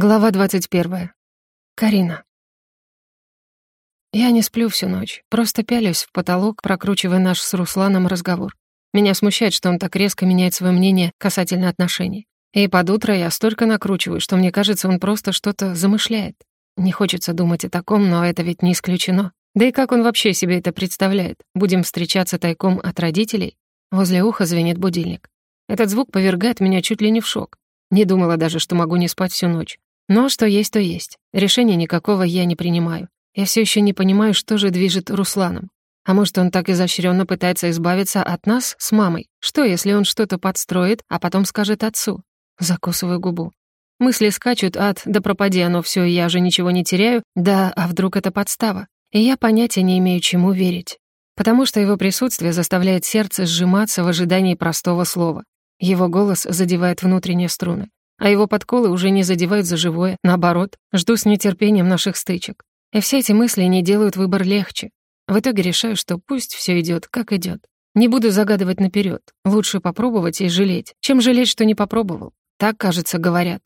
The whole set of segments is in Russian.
Глава 21. Карина. Я не сплю всю ночь, просто пялюсь в потолок, прокручивая наш с Русланом разговор. Меня смущает, что он так резко меняет свое мнение касательно отношений. И под утро я столько накручиваю, что мне кажется, он просто что-то замышляет. Не хочется думать о таком, но это ведь не исключено. Да и как он вообще себе это представляет? Будем встречаться тайком от родителей? Возле уха звенит будильник. Этот звук повергает меня чуть ли не в шок. Не думала даже, что могу не спать всю ночь. Но что есть, то есть. Решения никакого я не принимаю. Я все еще не понимаю, что же движет Русланом. А может, он так изощренно пытается избавиться от нас с мамой? Что, если он что-то подстроит, а потом скажет отцу? Закусываю губу. Мысли скачут от «да пропади оно все, я же ничего не теряю», да «а вдруг это подстава?» И я понятия не имею, чему верить. Потому что его присутствие заставляет сердце сжиматься в ожидании простого слова. Его голос задевает внутренние струны, а его подколы уже не задевают за живое, наоборот, жду с нетерпением наших стычек. И все эти мысли не делают выбор легче. В итоге решаю, что пусть все идет, как идет. Не буду загадывать наперед. Лучше попробовать и жалеть, чем жалеть, что не попробовал. Так, кажется, говорят.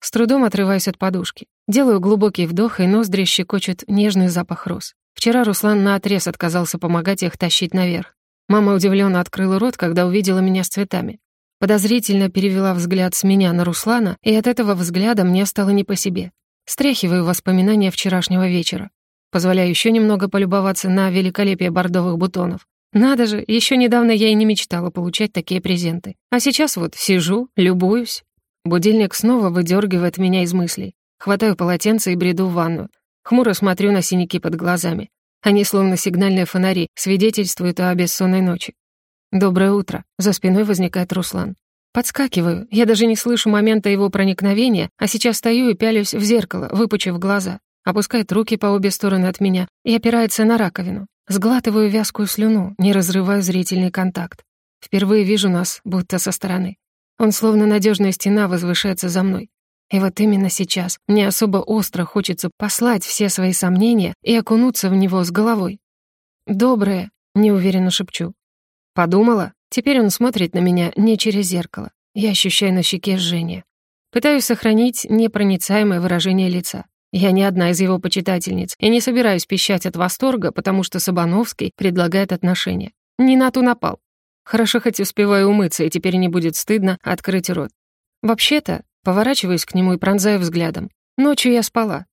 С трудом отрываюсь от подушки. Делаю глубокий вдох, и ноздри щекочет нежный запах роз. Вчера Руслан наотрез отказался помогать их тащить наверх. Мама удивленно открыла рот, когда увидела меня с цветами. Подозрительно перевела взгляд с меня на Руслана, и от этого взгляда мне стало не по себе. Стряхиваю воспоминания вчерашнего вечера. Позволяю еще немного полюбоваться на великолепие бордовых бутонов. Надо же, еще недавно я и не мечтала получать такие презенты. А сейчас вот сижу, любуюсь. Будильник снова выдергивает меня из мыслей. Хватаю полотенце и бреду в ванну. Хмуро смотрю на синяки под глазами. Они, словно сигнальные фонари, свидетельствуют о бессонной ночи. «Доброе утро». За спиной возникает Руслан. Подскакиваю. Я даже не слышу момента его проникновения, а сейчас стою и пялюсь в зеркало, выпучив глаза. Опускает руки по обе стороны от меня и опирается на раковину. Сглатываю вязкую слюну, не разрываю зрительный контакт. Впервые вижу нас, будто со стороны. Он словно надежная стена возвышается за мной. И вот именно сейчас мне особо остро хочется послать все свои сомнения и окунуться в него с головой. «Доброе», — неуверенно шепчу. Подумала? Теперь он смотрит на меня не через зеркало. Я ощущаю на щеке жжение. Пытаюсь сохранить непроницаемое выражение лица. Я не одна из его почитательниц и не собираюсь пищать от восторга, потому что Сабановский предлагает отношения. Не на ту напал. Хорошо хоть успеваю умыться, и теперь не будет стыдно открыть рот. Вообще-то, поворачиваюсь к нему и пронзаю взглядом. Ночью я спала.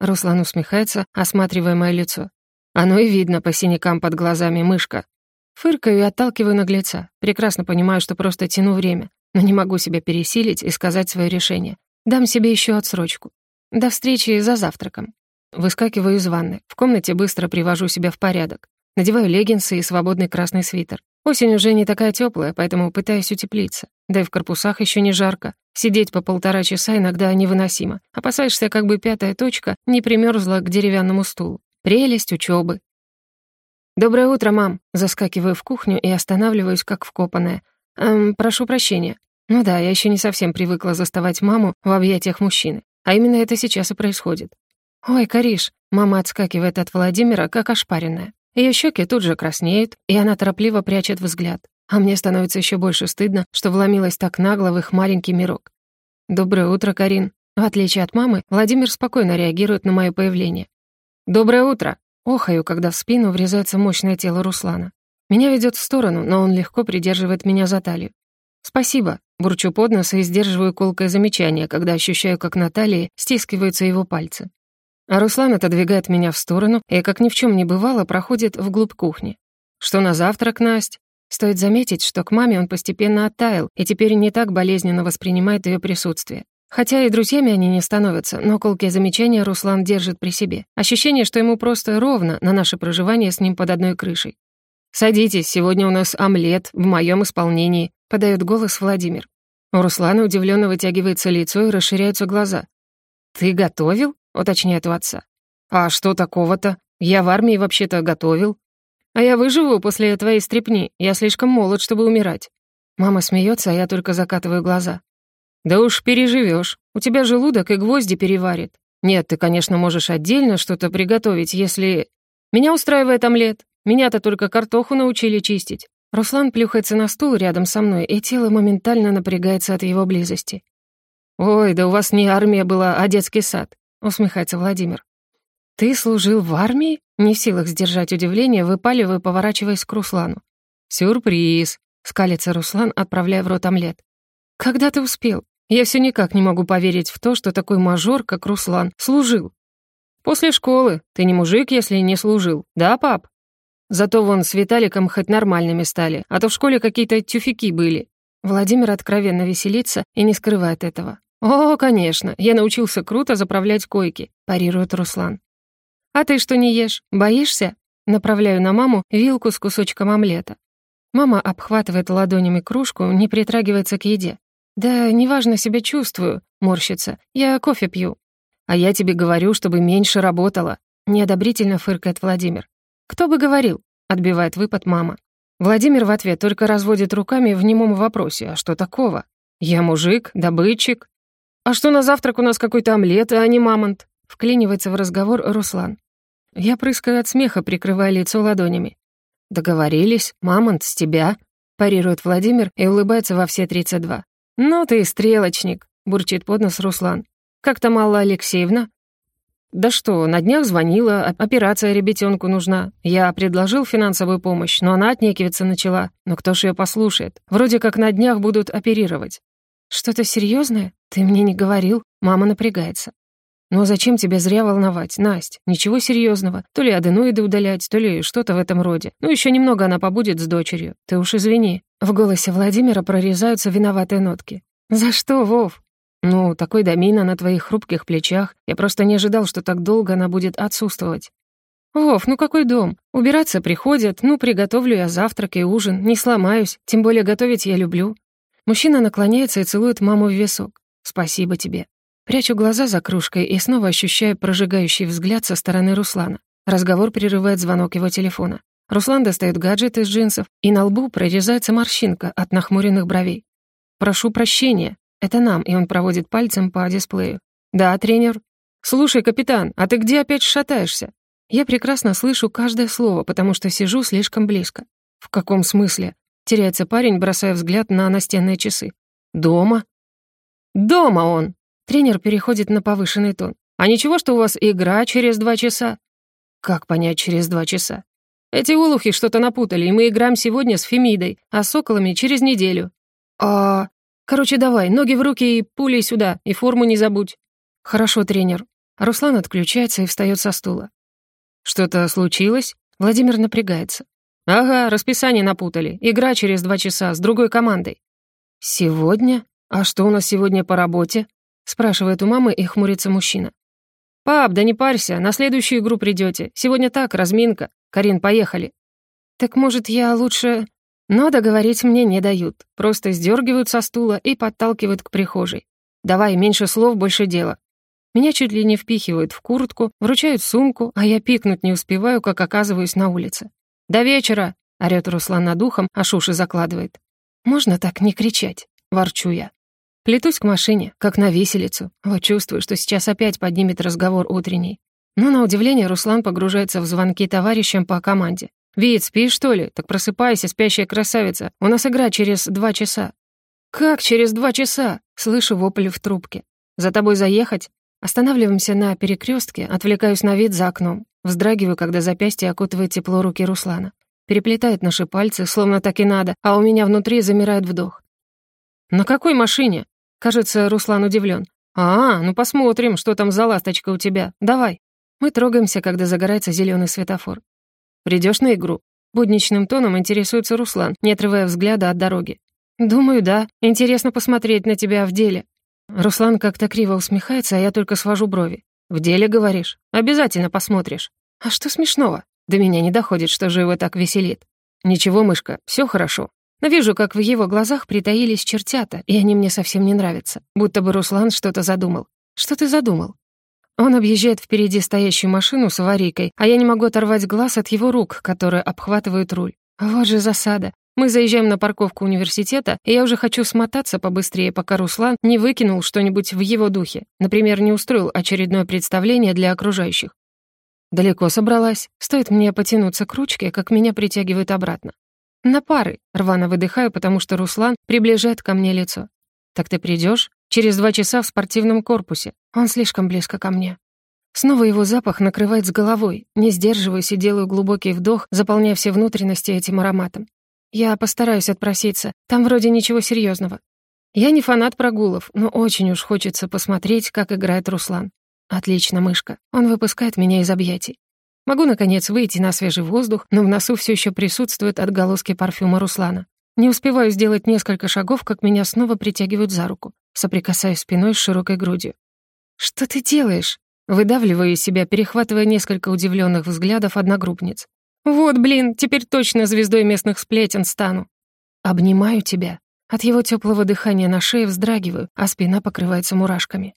Руслан усмехается, осматривая мое лицо. Оно и видно по синякам под глазами мышка. Фыркаю и отталкиваю наглеца. Прекрасно понимаю, что просто тяну время, но не могу себя пересилить и сказать свое решение. Дам себе еще отсрочку. До встречи за завтраком. Выскакиваю из ванны. В комнате быстро привожу себя в порядок. Надеваю леггинсы и свободный красный свитер. Осень уже не такая теплая, поэтому пытаюсь утеплиться. Да и в корпусах еще не жарко. Сидеть по полтора часа иногда невыносимо. Опасаешься, как бы пятая точка не примерзла к деревянному стулу. Прелесть учебы. «Доброе утро, мам!» Заскакиваю в кухню и останавливаюсь, как вкопанная. «Эм, прошу прощения. Ну да, я еще не совсем привыкла заставать маму в объятиях мужчины. А именно это сейчас и происходит. «Ой, Кариш!» Мама отскакивает от Владимира, как ошпаренная. Ее щеки тут же краснеют, и она торопливо прячет взгляд. А мне становится еще больше стыдно, что вломилась так нагло в их маленький мирок. «Доброе утро, Карин!» В отличие от мамы, Владимир спокойно реагирует на мое появление. «Доброе утро!» Охаю, когда в спину врезается мощное тело Руслана. Меня ведет в сторону, но он легко придерживает меня за талию. «Спасибо», — бурчу под нос и сдерживаю колкое замечание, когда ощущаю, как на талии стискиваются его пальцы. А Руслан отодвигает меня в сторону и, как ни в чем не бывало, проходит вглубь кухни. «Что на завтрак, Насть?» Стоит заметить, что к маме он постепенно оттаял и теперь не так болезненно воспринимает ее присутствие. Хотя и друзьями они не становятся, но колкие замечания Руслан держит при себе. Ощущение, что ему просто ровно на наше проживание с ним под одной крышей. «Садитесь, сегодня у нас омлет в моем исполнении», — подает голос Владимир. У Руслана удивленно вытягивается лицо и расширяются глаза. «Ты готовил?» — уточняет у отца. «А что такого-то? Я в армии вообще-то готовил. А я выживу после твоей стрепни. Я слишком молод, чтобы умирать». Мама смеется, а я только закатываю глаза. «Да уж переживешь. У тебя желудок и гвозди переварит. Нет, ты, конечно, можешь отдельно что-то приготовить, если... Меня устраивает омлет. Меня-то только картоху научили чистить». Руслан плюхается на стул рядом со мной, и тело моментально напрягается от его близости. «Ой, да у вас не армия была, а детский сад», — усмехается Владимир. «Ты служил в армии?» Не в силах сдержать удивление, выпаливая, поворачиваясь к Руслану. «Сюрприз!» — скалится Руслан, отправляя в рот омлет. «Когда ты успел? Я все никак не могу поверить в то, что такой мажор, как Руслан, служил. После школы. Ты не мужик, если не служил. Да, пап? Зато вон с Виталиком хоть нормальными стали, а то в школе какие-то тюфяки были». Владимир откровенно веселится и не скрывает этого. «О, конечно, я научился круто заправлять койки», — парирует Руслан. «А ты что не ешь? Боишься?» Направляю на маму вилку с кусочком омлета. Мама обхватывает ладонями кружку, не притрагивается к еде. «Да неважно себя чувствую», — морщится. «Я кофе пью». «А я тебе говорю, чтобы меньше работала», — неодобрительно фыркает Владимир. «Кто бы говорил?» — отбивает выпад мама. Владимир в ответ только разводит руками в немом вопросе. «А что такого? Я мужик, добытчик». «А что на завтрак у нас какой-то омлет, а не мамонт?» — вклинивается в разговор Руслан. Я прыскаю от смеха, прикрывая лицо ладонями. «Договорились, мамонт, с тебя», — парирует Владимир и улыбается во все 32. «Ну ты стрелочник», — бурчит под нос Руслан. «Как там Алла Алексеевна?» «Да что, на днях звонила, операция ребятенку нужна. Я предложил финансовую помощь, но она отнекиваться начала. Но кто ж ее послушает? Вроде как на днях будут оперировать». «Что-то серьезное? Ты мне не говорил?» Мама напрягается. «Ну а зачем тебя зря волновать, Насть? Ничего серьезного. То ли аденоиды удалять, то ли что-то в этом роде. Ну еще немного она побудет с дочерью. Ты уж извини». В голосе Владимира прорезаются виноватые нотки. «За что, Вов?» «Ну, такой домина на твоих хрупких плечах. Я просто не ожидал, что так долго она будет отсутствовать». «Вов, ну какой дом? Убираться приходят, ну, приготовлю я завтрак и ужин, не сломаюсь, тем более готовить я люблю». Мужчина наклоняется и целует маму в висок. «Спасибо тебе». Прячу глаза за кружкой и снова ощущаю прожигающий взгляд со стороны Руслана. Разговор прерывает звонок его телефона. Руслан достает гаджет из джинсов, и на лбу прорезается морщинка от нахмуренных бровей. «Прошу прощения. Это нам», и он проводит пальцем по дисплею. «Да, тренер». «Слушай, капитан, а ты где опять шатаешься?» Я прекрасно слышу каждое слово, потому что сижу слишком близко. «В каком смысле?» Теряется парень, бросая взгляд на настенные часы. «Дома?» «Дома он!» Тренер переходит на повышенный тон. «А ничего, что у вас игра через два часа?» «Как понять через два часа?» «Эти улухи что-то напутали, и мы играем сегодня с Фемидой, а с Соколами через неделю». «А...» «Короче, давай, ноги в руки и пулей сюда, и форму не забудь». «Хорошо, тренер». Руслан отключается и встает со стула. «Что-то случилось?» Владимир напрягается. «Ага, расписание напутали. Игра через два часа с другой командой». «Сегодня? А что у нас сегодня по работе?» Спрашивает у мамы и хмурится мужчина. «Пап, да не парься, на следующую игру придете. Сегодня так, разминка. Карин, поехали». «Так, может, я лучше...» Но договорить мне не дают. Просто сдергивают со стула и подталкивают к прихожей. «Давай, меньше слов, больше дела». Меня чуть ли не впихивают в куртку, вручают сумку, а я пикнуть не успеваю, как оказываюсь на улице. «До вечера!» — орёт Руслан над ухом, а шуши закладывает. «Можно так не кричать?» — ворчу я. Плетусь к машине, как на виселицу. Вот чувствую, что сейчас опять поднимет разговор утренний. Но на удивление Руслан погружается в звонки товарищам по команде. «Вид, спишь, что ли? Так просыпайся, спящая красавица. У нас игра через два часа». «Как через два часа?» — слышу вопль в трубке. «За тобой заехать?» Останавливаемся на перекрестке, отвлекаюсь на вид за окном. Вздрагиваю, когда запястье окутывает тепло руки Руслана. Переплетает наши пальцы, словно так и надо, а у меня внутри замирает вдох. «На какой машине?» Кажется, Руслан удивлен. «А, ну посмотрим, что там за ласточка у тебя. Давай». Мы трогаемся, когда загорается зеленый светофор. Придешь на игру?» Будничным тоном интересуется Руслан, не отрывая взгляда от дороги. «Думаю, да. Интересно посмотреть на тебя в деле». Руслан как-то криво усмехается, а я только свожу брови. «В деле, говоришь? Обязательно посмотришь». «А что смешного?» До меня не доходит, что же его так веселит. «Ничего, мышка, все хорошо. Но вижу, как в его глазах притаились чертята, и они мне совсем не нравятся. Будто бы Руслан что-то задумал. Что ты задумал? Он объезжает впереди стоящую машину с аварийкой, а я не могу оторвать глаз от его рук, которые обхватывают руль. Вот же засада. Мы заезжаем на парковку университета, и я уже хочу смотаться побыстрее, пока Руслан не выкинул что-нибудь в его духе. Например, не устроил очередное представление для окружающих. Далеко собралась. Стоит мне потянуться к ручке, как меня притягивают обратно. «На пары», — рвано выдыхаю, потому что Руслан приближает ко мне лицо. «Так ты придешь? Через два часа в спортивном корпусе. Он слишком близко ко мне. Снова его запах накрывает с головой. Не сдерживаюсь и делаю глубокий вдох, заполняя все внутренности этим ароматом. Я постараюсь отпроситься. Там вроде ничего серьезного. Я не фанат прогулов, но очень уж хочется посмотреть, как играет Руслан. Отлично, мышка. Он выпускает меня из объятий. Могу, наконец, выйти на свежий воздух, но в носу все еще присутствуют отголоски парфюма Руслана. Не успеваю сделать несколько шагов, как меня снова притягивают за руку, соприкасаясь спиной с широкой грудью. «Что ты делаешь?» Выдавливаю из себя, перехватывая несколько удивленных взглядов одногруппниц. «Вот, блин, теперь точно звездой местных сплетен стану». «Обнимаю тебя». От его теплого дыхания на шее вздрагиваю, а спина покрывается мурашками.